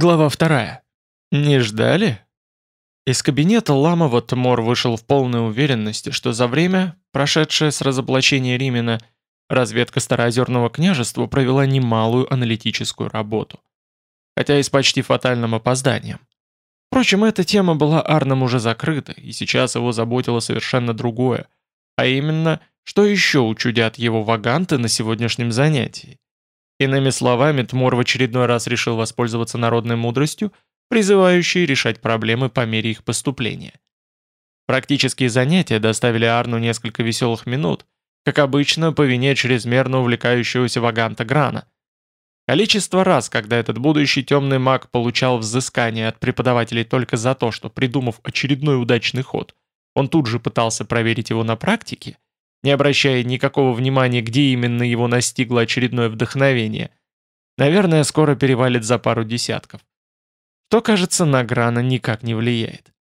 Глава вторая. Не ждали? Из кабинета Ламова Тмор вышел в полной уверенности, что за время, прошедшее с разоблачения Римена, разведка Староозерного княжества провела немалую аналитическую работу. Хотя и с почти фатальным опозданием. Впрочем, эта тема была Арном уже закрыта, и сейчас его заботило совершенно другое, а именно, что еще учудят его ваганты на сегодняшнем занятии. Иными словами, Тмор в очередной раз решил воспользоваться народной мудростью, призывающей решать проблемы по мере их поступления. Практические занятия доставили Арну несколько веселых минут, как обычно, по вине чрезмерно увлекающегося Ваганта Грана. Количество раз, когда этот будущий темный маг получал взыскание от преподавателей только за то, что, придумав очередной удачный ход, он тут же пытался проверить его на практике – не обращая никакого внимания, где именно его настигло очередное вдохновение. Наверное, скоро перевалит за пару десятков. Что, кажется, на Грана никак не влияет.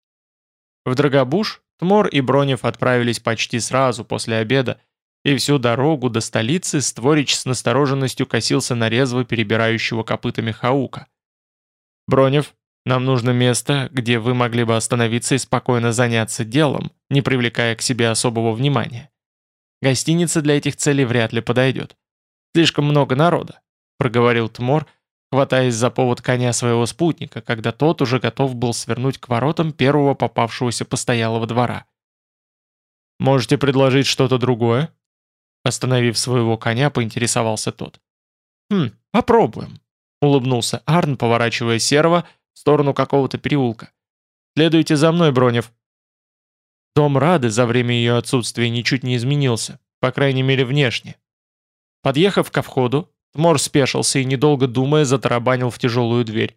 В Драгобуш Тмор и Бронев отправились почти сразу после обеда, и всю дорогу до столицы Створич с настороженностью косился на резво перебирающего копытами Хаука. «Бронев, нам нужно место, где вы могли бы остановиться и спокойно заняться делом, не привлекая к себе особого внимания. Гостиница для этих целей вряд ли подойдет. Слишком много народа», — проговорил Тмор, хватаясь за повод коня своего спутника, когда тот уже готов был свернуть к воротам первого попавшегося постоялого двора. «Можете предложить что-то другое?» Остановив своего коня, поинтересовался тот. «Хм, попробуем», — улыбнулся Арн, поворачивая серого в сторону какого-то переулка. «Следуйте за мной, Бронев». Дом Рады за время ее отсутствия ничуть не изменился, по крайней мере внешне. Подъехав ко входу, Тмор спешился и, недолго думая, затарабанил в тяжелую дверь.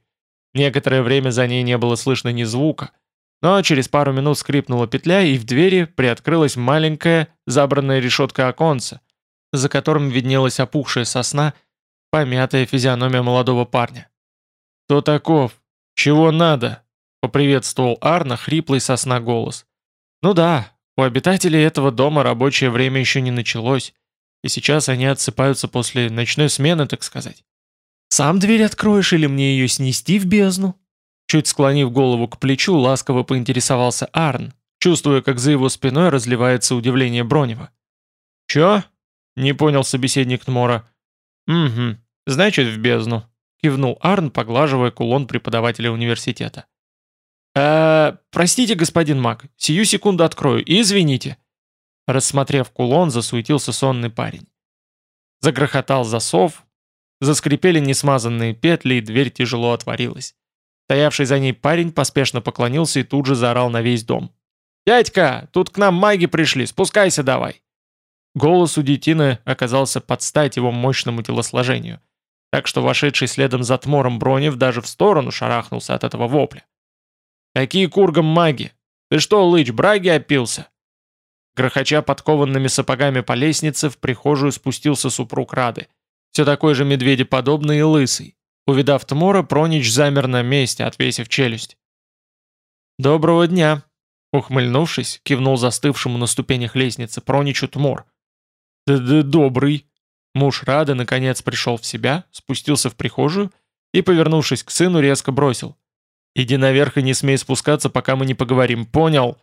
Некоторое время за ней не было слышно ни звука, но через пару минут скрипнула петля, и в двери приоткрылась маленькая, забранная решетка оконца, за которым виднелась опухшая сосна, помятая физиономия молодого парня. «Кто таков? Чего надо?» — поприветствовал Арна хриплый сосна голос. Ну да, у обитателей этого дома рабочее время еще не началось, и сейчас они отсыпаются после ночной смены, так сказать. «Сам дверь откроешь или мне ее снести в бездну?» Чуть склонив голову к плечу, ласково поинтересовался Арн, чувствуя, как за его спиной разливается удивление Бронева. «Чё?» — не понял собеседник Тмора. «Угу, значит, в бездну», — кивнул Арн, поглаживая кулон преподавателя университета. «Э, простите, господин маг, сию секунду открою, извините». Рассмотрев кулон, засуетился сонный парень. Загрохотал засов, заскрипели несмазанные петли, и дверь тяжело отворилась. Стоявший за ней парень поспешно поклонился и тут же заорал на весь дом. «Дядька, тут к нам маги пришли, спускайся давай!» Голос у детины оказался под стать его мощному телосложению, так что вошедший следом за Тмором Бронев даже в сторону шарахнулся от этого вопля. «Какие кургам маги? Ты что, лыч, браги опился?» Грохоча подкованными сапогами по лестнице, в прихожую спустился супруг Рады. Все такой же медведеподобный и лысый. Увидав Тмора, Пронич замер на месте, отвесив челюсть. «Доброго дня!» Ухмыльнувшись, кивнул застывшему на ступенях лестницы Проничу Тмор. «Да-да, добрый!» Муж Рады наконец пришел в себя, спустился в прихожую и, повернувшись к сыну, резко бросил. «Иди наверх и не смей спускаться, пока мы не поговорим, понял?»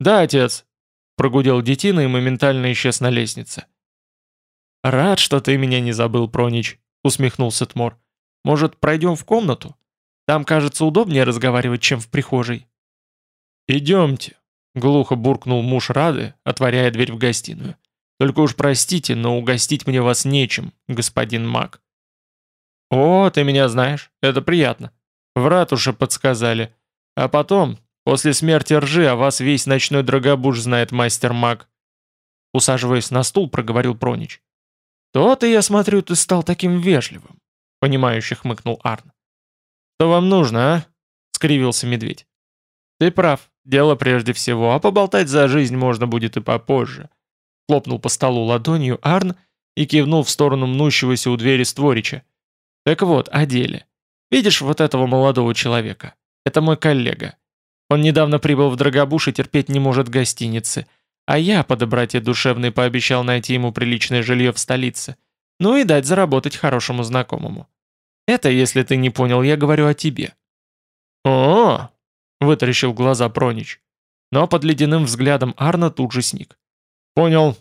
«Да, отец», — прогудел детина и моментально исчез на лестнице. «Рад, что ты меня не забыл, Пронич», — усмехнулся Тмор. «Может, пройдем в комнату? Там, кажется, удобнее разговаривать, чем в прихожей». «Идемте», — глухо буркнул муж Рады, отворяя дверь в гостиную. «Только уж простите, но угостить мне вас нечем, господин маг». «О, ты меня знаешь, это приятно. В ратуше подсказали. А потом, после смерти ржи, о вас весь ночной драгобуш знает мастер-маг. Усаживаясь на стул, проговорил Пронич. «То-то, я смотрю, ты стал таким вежливым», — понимающе хмыкнул Арн. «Что вам нужно, а?» — скривился медведь. «Ты прав, дело прежде всего, а поболтать за жизнь можно будет и попозже», — хлопнул по столу ладонью Арн и кивнул в сторону мнущегося у двери створича. «Так вот, о деле. Видишь вот этого молодого человека? Это мой коллега. Он недавно прибыл в Драгобуш и терпеть не может гостиницы. А я, по доброте душевной, пообещал найти ему приличное жилье в столице. Ну и дать заработать хорошему знакомому. Это, если ты не понял, я говорю о тебе». «О-о-о!» — вытаращил глаза Пронич. Но под ледяным взглядом Арна тут же сник. «Понял.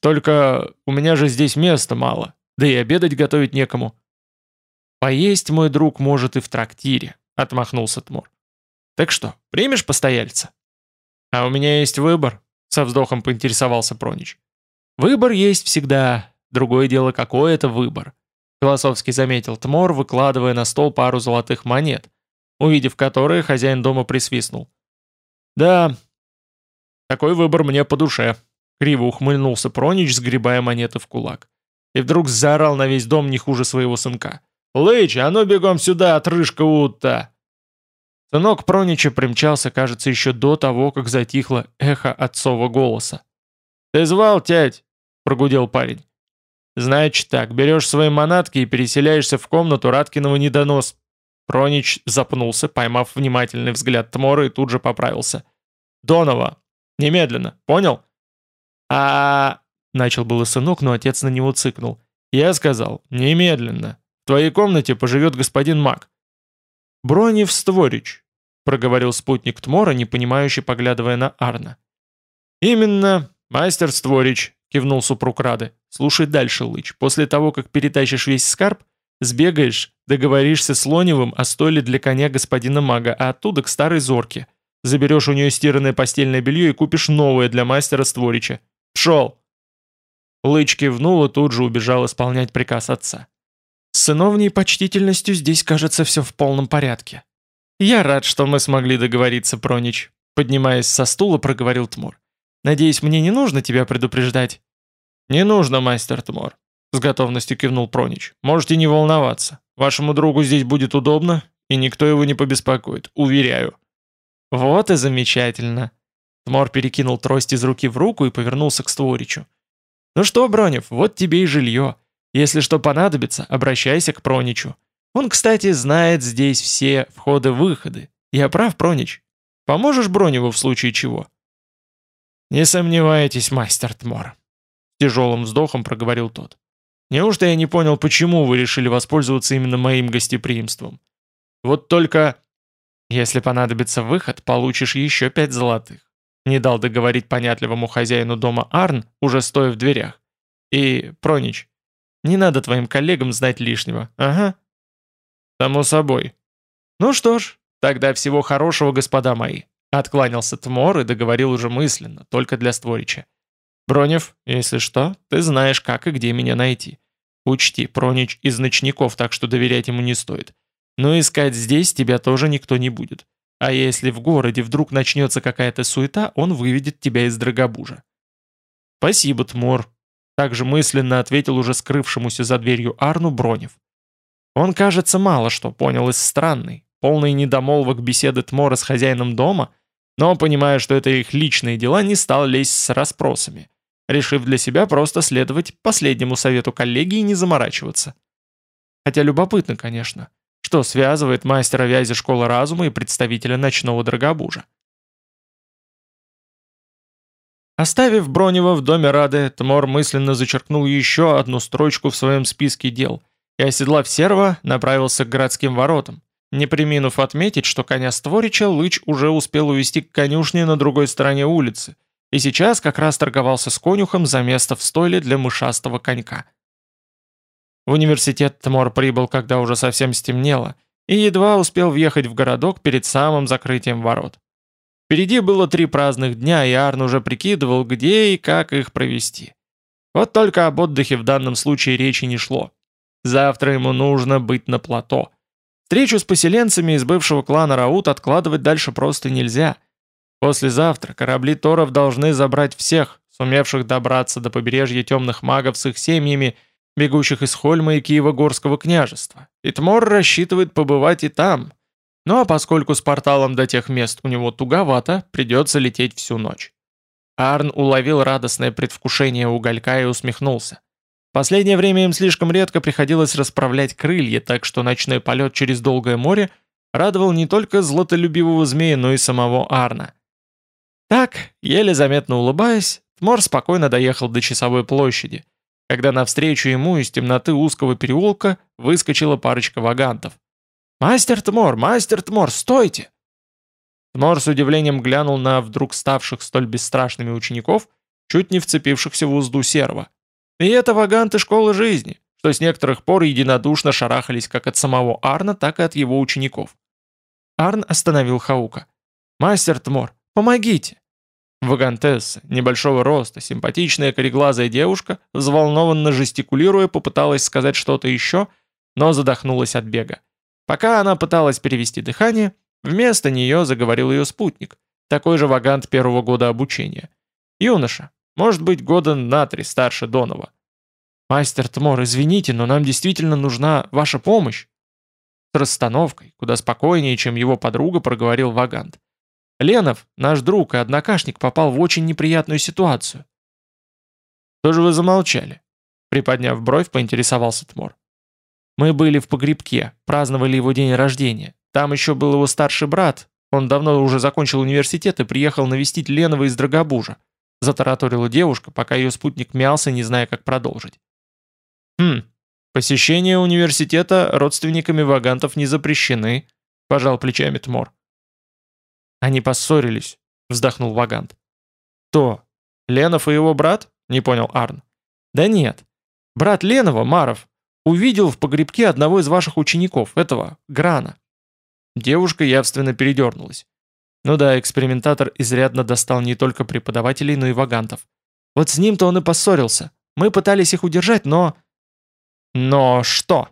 Только у меня же здесь места мало, да и обедать готовить некому». «Поесть, мой друг, может и в трактире», — отмахнулся Тмор. «Так что, примешь постояльца?» «А у меня есть выбор», — со вздохом поинтересовался Пронич. «Выбор есть всегда. Другое дело, какой это выбор», — философски заметил Тмор, выкладывая на стол пару золотых монет, увидев которые, хозяин дома присвистнул. «Да, такой выбор мне по душе», — криво ухмыльнулся Пронич, сгребая монеты в кулак. И вдруг заорал на весь дом не хуже своего сынка. «Лыч, а ну бегом сюда, отрыжка Утта!» Сынок Пронича примчался, кажется, еще до того, как затихло эхо отцова голоса. «Ты звал, тять?» — прогудел парень. «Значит так, берешь свои манатки и переселяешься в комнату Раткиного недонос». Пронич запнулся, поймав внимательный взгляд Тмора и тут же поправился. «Донова! Немедленно, понял?» а начал было сынок, но отец на него цыкнул. «Я сказал, немедленно. В твоей комнате поживет господин маг. «Бронев Створич», — проговорил спутник Тмора, непонимающе поглядывая на Арна. «Именно, мастер Створич», — кивнул супруг Рады. «Слушай дальше, Лыч. После того, как перетащишь весь скарб, сбегаешь, договоришься с Лоневым о стойле для коня господина мага, а оттуда к старой зорке. Заберешь у нее стиранное постельное белье и купишь новое для мастера Створича. Пшел!» Лыч кивнул и тут же убежал исполнять приказ отца. С сыновней почтительностью здесь, кажется, все в полном порядке. Я рад, что мы смогли договориться, Пронич. Поднимаясь со стула, проговорил Тмур. Надеюсь, мне не нужно тебя предупреждать? Не нужно, мастер Тмур. С готовностью кивнул Пронич. Можете не волноваться. Вашему другу здесь будет удобно, и никто его не побеспокоит, уверяю. Вот и замечательно. Тмор перекинул трость из руки в руку и повернулся к Створичу. «Ну что, Бронев, вот тебе и жилье. Если что понадобится, обращайся к Проничу. Он, кстати, знает здесь все входы-выходы. Я прав, Пронич? Поможешь Броневу в случае чего?» «Не сомневайтесь, мастер Тмор», — тяжелым вздохом проговорил тот. «Неужто я не понял, почему вы решили воспользоваться именно моим гостеприимством? Вот только...» «Если понадобится выход, получишь еще пять золотых», — не дал договорить понятливому хозяину дома Арн, уже стоя в дверях. «И, Пронич, не надо твоим коллегам знать лишнего. Ага. Само собой. Ну что ж, тогда всего хорошего, господа мои. Откланялся Тмор и договорил уже мысленно, только для Створича. Бронев, если что, ты знаешь, как и где меня найти. Учти, Пронич из ночников, так что доверять ему не стоит. Но искать здесь тебя тоже никто не будет. А если в городе вдруг начнется какая-то суета, он выведет тебя из Драгобужа. Спасибо, Тмор, также мысленно ответил уже скрывшемуся за дверью Арну Бронев. Он, кажется, мало что понял из странной, полной недомолвок беседы Тмора с хозяином дома, но, понимая, что это их личные дела, не стал лезть с расспросами, решив для себя просто следовать последнему совету коллеги и не заморачиваться. Хотя любопытно, конечно, что связывает мастера вязи школы разума и представителя ночного драгобужа. Оставив Бронева в доме Рады, Тмор мысленно зачеркнул еще одну строчку в своем списке дел и, оседлав серва, направился к городским воротам, не приминув отметить, что коня Створича Лыч уже успел увести к конюшне на другой стороне улицы, и сейчас как раз торговался с конюхом за место в стойле для мышастого конька. В университет Тмор прибыл, когда уже совсем стемнело, и едва успел въехать в городок перед самым закрытием ворот. Впереди было три праздных дня, и Арн уже прикидывал, где и как их провести. Вот только об отдыхе в данном случае речи не шло. Завтра ему нужно быть на плато. Встречу с поселенцами из бывшего клана Раут откладывать дальше просто нельзя. Послезавтра корабли Торов должны забрать всех, сумевших добраться до побережья темных магов с их семьями, бегущих из Хольма и Киева-Горского княжества. И Тмор рассчитывает побывать и там, ну а поскольку с порталом до тех мест у него туговато, придется лететь всю ночь. Арн уловил радостное предвкушение уголька и усмехнулся. Последнее время им слишком редко приходилось расправлять крылья, так что ночной полет через долгое море радовал не только златолюбивого змея, но и самого Арна. Так, еле заметно улыбаясь, Тмор спокойно доехал до часовой площади, когда навстречу ему из темноты узкого переулка выскочила парочка вагантов. «Мастер Тмор! Мастер Тмор! Стойте!» Тмор с удивлением глянул на вдруг ставших столь бесстрашными учеников, чуть не вцепившихся в узду серва. И это ваганты школы жизни, что с некоторых пор единодушно шарахались как от самого Арна, так и от его учеников. Арн остановил Хаука. «Мастер Тмор, помогите!» Вагантесса, небольшого роста, симпатичная кореглазая девушка, взволнованно жестикулируя, попыталась сказать что-то еще, но задохнулась от бега. Пока она пыталась перевести дыхание, вместо нее заговорил ее спутник, такой же вагант первого года обучения. Юноша, может быть, года на три старше Донова. «Мастер Тмор, извините, но нам действительно нужна ваша помощь». С расстановкой, куда спокойнее, чем его подруга, проговорил Вагант. Ленов, наш друг и однокашник, попал в очень неприятную ситуацию. «Что же вы замолчали?» Приподняв бровь, поинтересовался Тмор. «Мы были в погребке, праздновали его день рождения. Там еще был его старший брат. Он давно уже закончил университет и приехал навестить Ленова из Драгобужа. Затараторила девушка, пока ее спутник мялся, не зная, как продолжить. «Хм, посещение университета родственниками вагантов не запрещены», пожал плечами Тмор. «Они поссорились», — вздохнул Вагант. «Кто? Ленов и его брат?» — не понял Арн. «Да нет. Брат Ленова, Маров, увидел в погребке одного из ваших учеников, этого, Грана». Девушка явственно передернулась. Ну да, экспериментатор изрядно достал не только преподавателей, но и вагантов. Вот с ним-то он и поссорился. Мы пытались их удержать, но... «Но что?»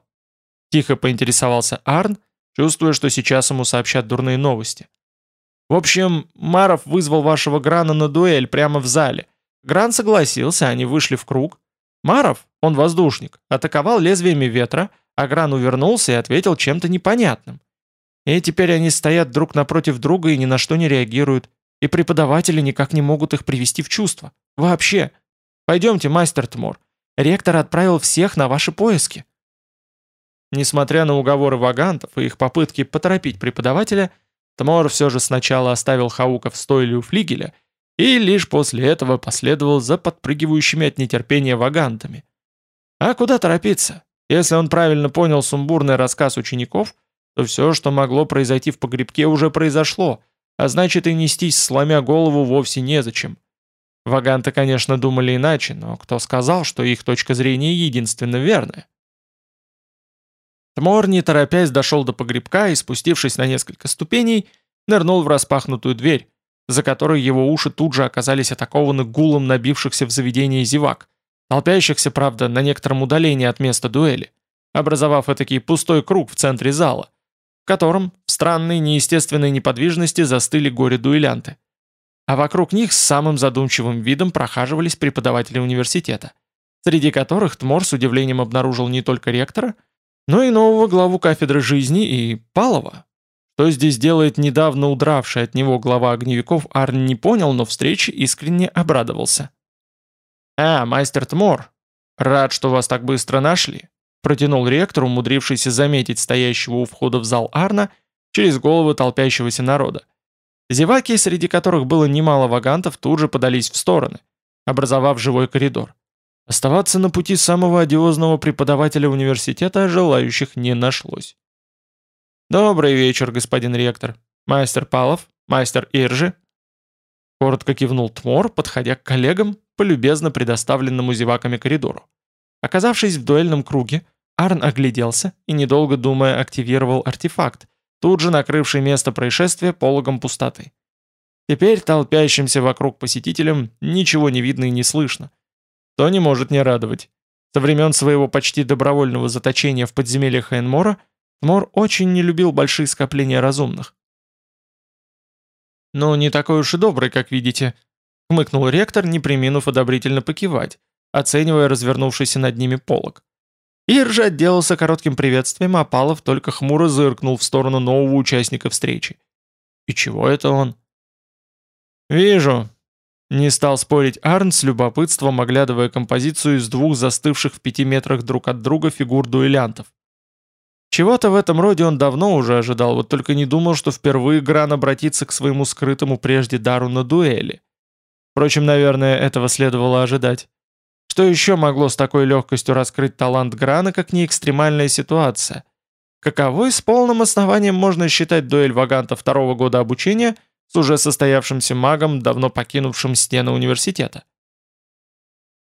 Тихо поинтересовался Арн, чувствуя, что сейчас ему сообщат дурные новости. В общем, Маров вызвал вашего Грана на дуэль прямо в зале. Гран согласился, они вышли в круг. Маров, он воздушник, атаковал лезвиями ветра, а Гран увернулся и ответил чем-то непонятным. И теперь они стоят друг напротив друга и ни на что не реагируют, и преподаватели никак не могут их привести в чувство. Вообще. Пойдемте, мастер Тмор. Ректор отправил всех на ваши поиски. Несмотря на уговоры вагантов и их попытки поторопить преподавателя, Тмор все же сначала оставил Хаука в стойле у флигеля и лишь после этого последовал за подпрыгивающими от нетерпения вагантами. А куда торопиться? Если он правильно понял сумбурный рассказ учеников, то все, что могло произойти в погребке, уже произошло, а значит и нестись, сломя голову, вовсе незачем. Ваганты, конечно, думали иначе, но кто сказал, что их точка зрения единственно верная? Тмор, не торопясь, дошел до погребка и, спустившись на несколько ступеней, нырнул в распахнутую дверь, за которой его уши тут же оказались атакованы гулом набившихся в заведение зевак, толпящихся, правда, на некотором удалении от места дуэли, образовав этакий пустой круг в центре зала, в котором в странной неестественной неподвижности застыли горе-дуэлянты. А вокруг них с самым задумчивым видом прохаживались преподаватели университета, среди которых Тмор с удивлением обнаружил не только ректора, но и нового главу кафедры жизни и Палова. Что здесь делает недавно удравший от него глава огневиков, Арн не понял, но встрече искренне обрадовался. «А, мастер Тмор, рад, что вас так быстро нашли», протянул ректор, умудрившийся заметить стоящего у входа в зал Арна через головы толпящегося народа. Зеваки, среди которых было немало вагантов, тут же подались в стороны, образовав живой коридор. Оставаться на пути самого одиозного преподавателя университета желающих не нашлось. «Добрый вечер, господин ректор. Мастер Палов, мастер Иржи». Коротко кивнул Тмор, подходя к коллегам по любезно предоставленному зеваками коридору. Оказавшись в дуэльном круге, Арн огляделся и, недолго думая, активировал артефакт, тут же накрывший место происшествия пологом пустоты. Теперь толпящимся вокруг посетителям ничего не видно и не слышно, то не может не радовать. Со времен своего почти добровольного заточения в подземельях Хейнмора Мор очень не любил большие скопления разумных. «Ну, не такой уж и добрый, как видите», — хмыкнул ректор, не приминув одобрительно покивать, оценивая развернувшийся над ними полог. Иржа отделался коротким приветствием, а Палов только хмуро зыркнул в сторону нового участника встречи. «И чего это он?» «Вижу», не стал спорить Арн с любопытством, оглядывая композицию из двух застывших в пяти метрах друг от друга фигур дуэлянтов. Чего-то в этом роде он давно уже ожидал, вот только не думал, что впервые Гран обратится к своему скрытому прежде дару на дуэли. Впрочем, наверное, этого следовало ожидать. Что еще могло с такой легкостью раскрыть талант Грана, как не экстремальная ситуация? Каковой с полным основанием можно считать дуэль Ваганта второго года обучения с уже состоявшимся магом, давно покинувшим стены университета?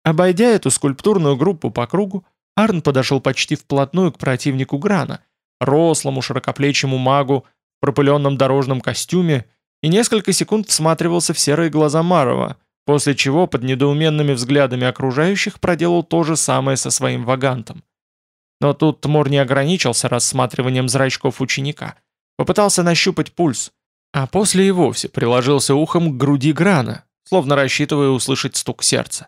Обойдя эту скульптурную группу по кругу, Арн подошел почти вплотную к противнику Грана, рослому широкоплечему магу в пропыленном дорожном костюме, и несколько секунд всматривался в серые глаза Марова, после чего под недоуменными взглядами окружающих проделал то же самое со своим вагантом. Но тут Тмор не ограничился рассматриванием зрачков ученика, попытался нащупать пульс, а после и вовсе приложился ухом к груди Грана, словно рассчитывая услышать стук сердца.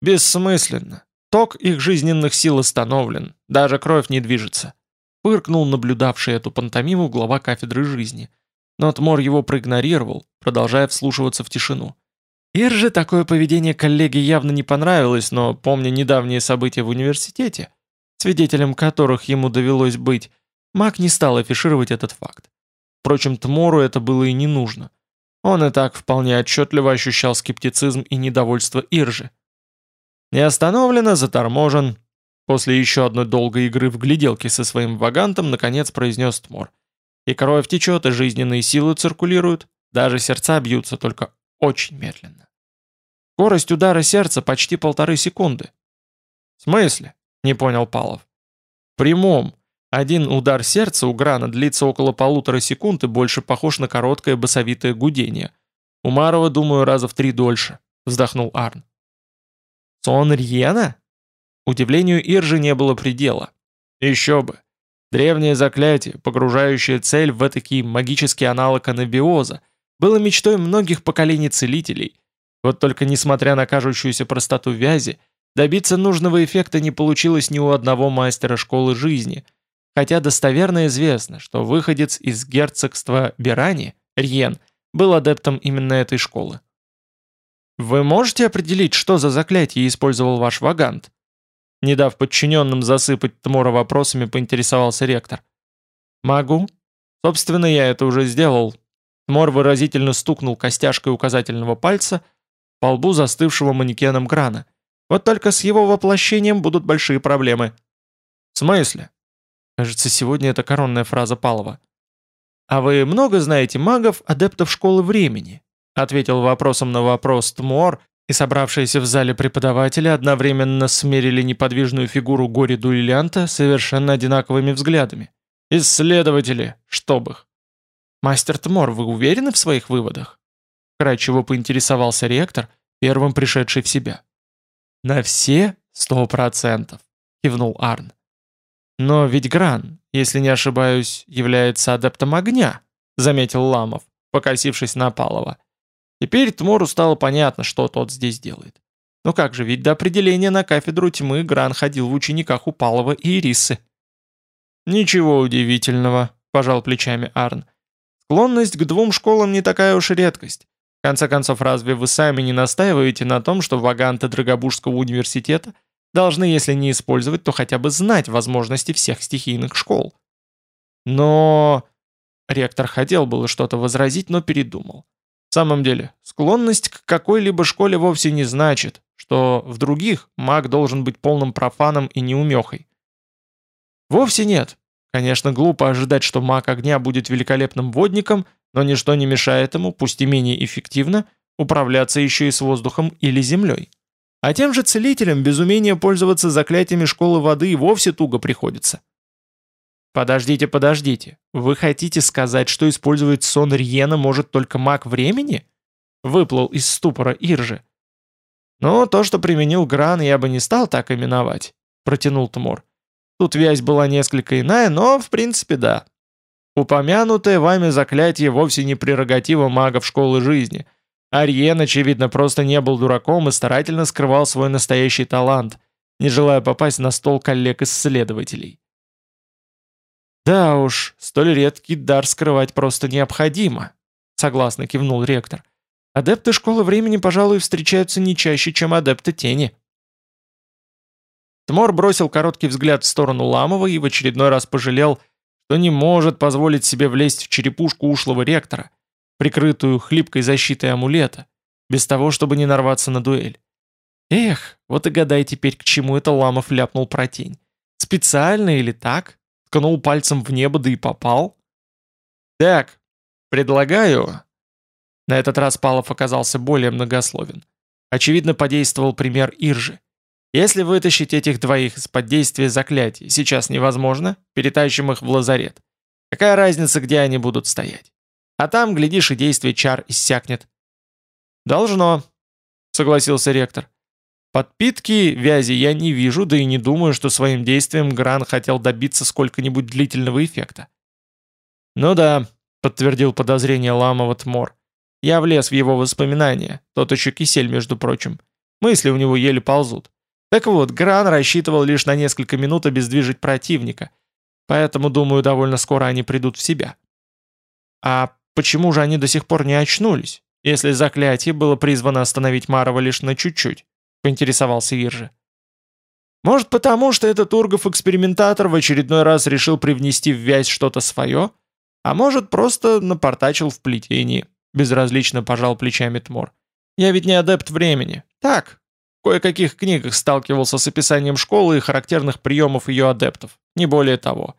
Бессмысленно. Ток их жизненных сил остановлен, даже кровь не движется. Пыркнул наблюдавший эту пантомиму глава кафедры жизни. Но Тмор его проигнорировал, продолжая вслушиваться в тишину. Ирже такое поведение коллеги явно не понравилось, но, помня недавние события в университете, свидетелем которых ему довелось быть, маг не стал афишировать этот факт. Впрочем, Тмору это было и не нужно. Он и так вполне отчетливо ощущал скептицизм и недовольство Иржи. Не остановлено, заторможен. После еще одной долгой игры в гляделки со своим вагантом наконец произнес Тмор. И кровь течет, и жизненные силы циркулируют, даже сердца бьются, только очень медленно. Скорость удара сердца почти полторы секунды. В смысле? Не понял Палов. В прямом. Один удар сердца у Грана длится около полутора секунд и больше похож на короткое басовитое гудение. У Марова, думаю, раза в три дольше, вздохнул Арн. Сон Рьена? Удивлению Иржи не было предела. Еще бы. Древнее заклятие, погружающее цель в этакий магический аналог анабиоза, было мечтой многих поколений целителей. Вот только несмотря на кажущуюся простоту вязи, добиться нужного эффекта не получилось ни у одного мастера школы жизни, хотя достоверно известно, что выходец из герцогства Берани, Рьен, был адептом именно этой школы. «Вы можете определить, что за заклятие использовал ваш вагант?» Не дав подчиненным засыпать Тмора вопросами, поинтересовался ректор. «Могу. Собственно, я это уже сделал». Тмор выразительно стукнул костяшкой указательного пальца по лбу застывшего манекеном Грана. «Вот только с его воплощением будут большие проблемы». «В смысле?» Кажется, сегодня это коронная фраза Палова. «А вы много знаете магов, адептов школы времени?» Ответил вопросом на вопрос Тмор, и собравшиеся в зале преподаватели одновременно смерили неподвижную фигуру горе-дуэлянта совершенно одинаковыми взглядами. «Исследователи! Чтоб их!» «Мастер Тмор, вы уверены в своих выводах?» Кратчево поинтересовался ректор, первым пришедший в себя. «На все сто процентов», — кивнул Арн. «Но ведь Гран, если не ошибаюсь, является адептом огня», — заметил Ламов, покосившись на Палова. Теперь Тмору стало понятно, что тот здесь делает. Но как же, ведь до определения на кафедру тьмы Гран ходил в учениках Упалова и Ирисы. «Ничего удивительного», — пожал плечами Арн. «Склонность к двум школам не такая уж и редкость. В конце концов, разве вы сами не настаиваете на том, что ваганты Драгобужского университета должны, если не использовать, то хотя бы знать возможности всех стихийных школ?» Но... Ректор хотел было что-то возразить, но передумал. В самом деле, склонность к какой-либо школе вовсе не значит, что в других маг должен быть полным профаном и неумехой. Вовсе нет. Конечно, глупо ожидать, что маг огня будет великолепным водником, но ничто не мешает ему, пусть и менее эффективно, управляться еще и с воздухом или землей. А тем же целителям без умения пользоваться заклятиями школы воды и вовсе туго приходится. «Подождите, подождите. Вы хотите сказать, что использовать сон Риена может только маг времени?» Выплыл из ступора Иржи. «Ну, то, что применил Гран, я бы не стал так именовать», — протянул Тмор. «Тут вязь была несколько иная, но, в принципе, да. Упомянутое вами заклятие вовсе не прерогатива магов школы жизни. Ариен, очевидно, просто не был дураком и старательно скрывал свой настоящий талант, не желая попасть на стол коллег-исследователей. «Да уж, столь редкий дар скрывать просто необходимо», — согласно кивнул ректор. «Адепты школы времени, пожалуй, встречаются не чаще, чем адепты тени». Тмор бросил короткий взгляд в сторону Ламова и в очередной раз пожалел, что не может позволить себе влезть в черепушку ушлого ректора, прикрытую хлипкой защитой амулета, без того, чтобы не нарваться на дуэль. Эх, вот и гадай теперь, к чему это Ламов ляпнул про тень. Специально или так? Ткнул пальцем в небо, да и попал? Так, предлагаю... На этот раз Палов оказался более многословен. Очевидно, подействовал пример Иржи. Если вытащить этих двоих из-под действия заклятий сейчас невозможно, перетащим их в лазарет. Какая разница, где они будут стоять? А там, глядишь, и действие чар иссякнет. «Должно», — согласился ректор. «Подпитки вязи я не вижу, да и не думаю, что своим действием Гран хотел добиться сколько-нибудь длительного эффекта». «Ну да», — подтвердил подозрение Ламова Тмор. «Я влез в его воспоминания, тот еще кисель, между прочим. Мысли у него еле ползут. Так вот, Гран рассчитывал лишь на несколько минут обездвижить противника, поэтому, думаю, довольно скоро они придут в себя». «А почему же они до сих пор не очнулись?» если заклятие было призвано остановить Марова лишь на чуть-чуть?» — поинтересовался Иржи. «Может, потому что этот Ургов-экспериментатор в очередной раз решил привнести в вязь что-то свое? А может, просто напортачил в плетении?» — безразлично пожал плечами Тмор. «Я ведь не адепт времени. Так, в кое-каких книгах сталкивался с описанием школы и характерных приемов ее адептов. Не более того».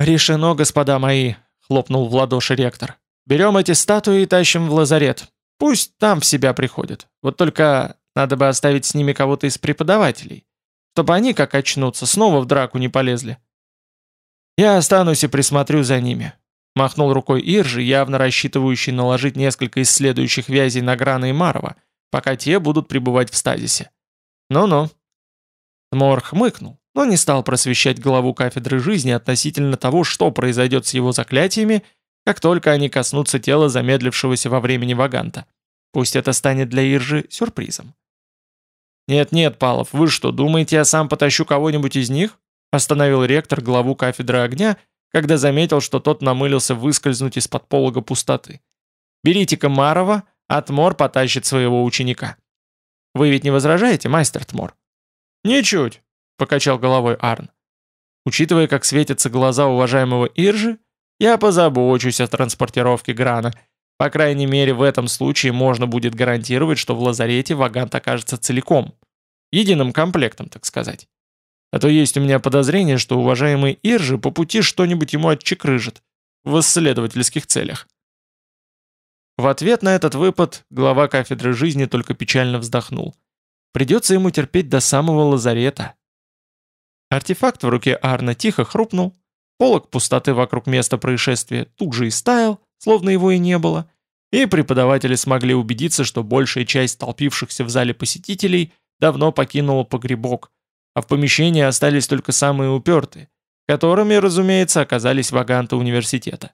«Решено, господа мои», — хлопнул в ладоши ректор. Берем эти статуи и тащим в лазарет. Пусть там в себя приходят. Вот только надо бы оставить с ними кого-то из преподавателей, чтобы они, как очнутся, снова в драку не полезли. Я останусь и присмотрю за ними. Махнул рукой Иржи, явно рассчитывающий наложить несколько из следующих вязей на Грана и Марова, пока те будут пребывать в стазисе. Ну-ну. Мор хмыкнул, но не стал просвещать главу кафедры жизни относительно того, что произойдет с его заклятиями как только они коснутся тела замедлившегося во времени Ваганта. Пусть это станет для Иржи сюрпризом. «Нет-нет, Палов, вы что, думаете, я сам потащу кого-нибудь из них?» Остановил ректор главу кафедры огня, когда заметил, что тот намылился выскользнуть из-под полога пустоты. «Берите-ка Марова, а Тмор потащит своего ученика». «Вы ведь не возражаете, мастер Тмор?» «Ничуть», — покачал головой Арн. Учитывая, как светятся глаза уважаемого Иржи, я позабочусь о транспортировке Грана. По крайней мере, в этом случае можно будет гарантировать, что в лазарете Вагант окажется целиком. Единым комплектом, так сказать. А то есть у меня подозрение, что уважаемый Иржи по пути что-нибудь ему отчекрыжит. В исследовательских целях. В ответ на этот выпад глава кафедры жизни только печально вздохнул. Придется ему терпеть до самого лазарета. Артефакт в руке Арна тихо хрупнул, Полок пустоты вокруг места происшествия тут же и стаял, словно его и не было, и преподаватели смогли убедиться, что большая часть толпившихся в зале посетителей давно покинула погребок, а в помещении остались только самые упертые, которыми, разумеется, оказались ваганты университета.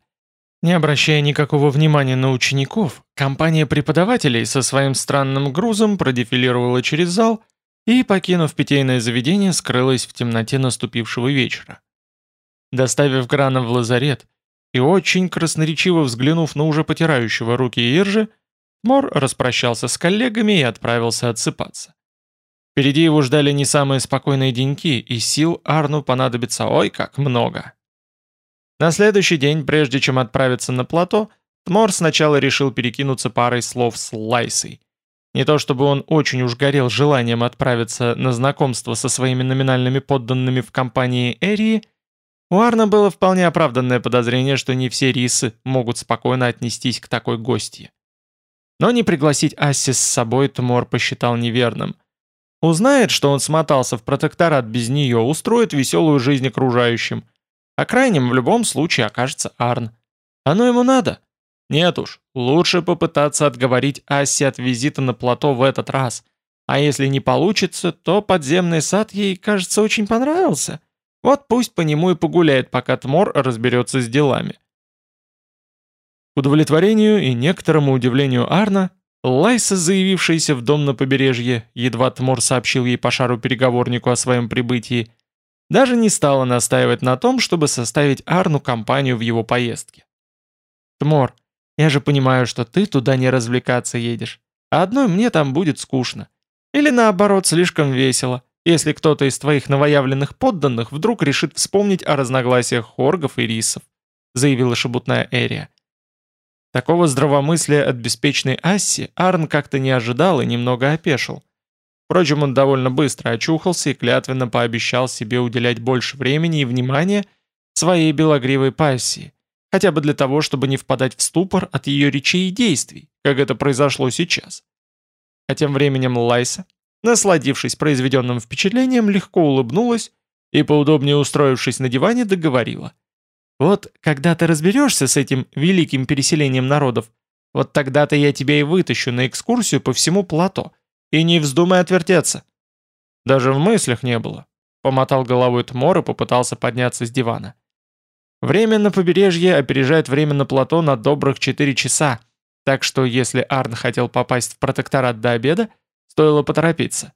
Не обращая никакого внимания на учеников, компания преподавателей со своим странным грузом продефилировала через зал и, покинув питейное заведение, скрылась в темноте наступившего вечера. Доставив Грана в лазарет и очень красноречиво взглянув на уже потирающего руки Иржи, Мор распрощался с коллегами и отправился отсыпаться. Впереди его ждали не самые спокойные деньки, и сил Арну понадобится ой как много. На следующий день, прежде чем отправиться на плато, Тмор сначала решил перекинуться парой слов с Лайсой. Не то чтобы он очень уж горел желанием отправиться на знакомство со своими номинальными подданными в компании Эрии, у Арна было вполне оправданное подозрение, что не все рисы могут спокойно отнестись к такой гостье. Но не пригласить Асси с собой Тмор посчитал неверным. Узнает, что он смотался в протекторат без нее, устроит веселую жизнь окружающим. А крайним в любом случае окажется Арн. Оно ему надо? Нет уж, лучше попытаться отговорить Асси от визита на плато в этот раз. А если не получится, то подземный сад ей, кажется, очень понравился. Вот пусть по нему и погуляет, пока Тмор разберется с делами. К удовлетворению и некоторому удивлению Арна, Лайса, заявившаяся в дом на побережье, едва Тмор сообщил ей по шару переговорнику о своем прибытии, даже не стала настаивать на том, чтобы составить Арну компанию в его поездке. «Тмор, я же понимаю, что ты туда не развлекаться едешь, а одной мне там будет скучно. Или наоборот, слишком весело если кто-то из твоих новоявленных подданных вдруг решит вспомнить о разногласиях хоргов и рисов», заявила шебутная Эрия. Такого здравомыслия от беспечной Асси Арн как-то не ожидал и немного опешил. Впрочем, он довольно быстро очухался и клятвенно пообещал себе уделять больше времени и внимания своей белогривой пассии, хотя бы для того, чтобы не впадать в ступор от ее речей и действий, как это произошло сейчас. А тем временем Лайса, насладившись произведенным впечатлением, легко улыбнулась и, поудобнее устроившись на диване, договорила. «Вот когда ты разберешься с этим великим переселением народов, вот тогда-то я тебя и вытащу на экскурсию по всему плато, и не вздумай отвертеться». Даже в мыслях не было. Помотал головой Тмор и попытался подняться с дивана. Время на побережье опережает время на плато на добрых 4 часа, так что если Арн хотел попасть в протекторат до обеда, стоило поторопиться.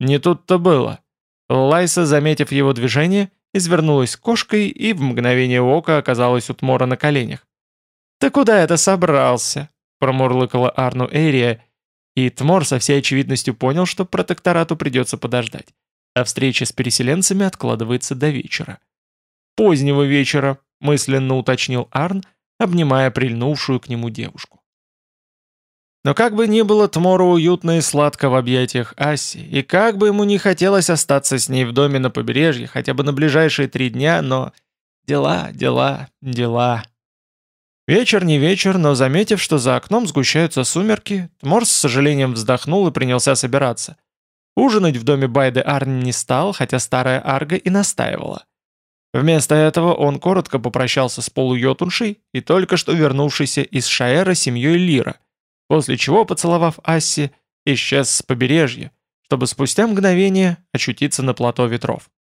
Не тут-то было. Лайса, заметив его движение, извернулась кошкой и в мгновение ока оказалась у Тмора на коленях. «Ты куда это собрался?» – промурлыкала Арну Эрия, и Тмор со всей очевидностью понял, что протекторату придется подождать, а встреча с переселенцами откладывается до вечера. «Позднего вечера», — мысленно уточнил Арн, обнимая прильнувшую к нему девушку. Но как бы ни было Тмору уютно и сладко в объятиях Асси, и как бы ему не хотелось остаться с ней в доме на побережье хотя бы на ближайшие три дня, но дела, дела, дела. Вечер не вечер, но заметив, что за окном сгущаются сумерки, Тмор с сожалением вздохнул и принялся собираться. Ужинать в доме Байды Арн не стал, хотя старая Арга и настаивала. Вместо этого он коротко попрощался с полуйотуншей и только что вернувшейся из Шаэра семьей Лира, после чего, поцеловав Асси, исчез с побережья, чтобы спустя мгновение очутиться на плато ветров.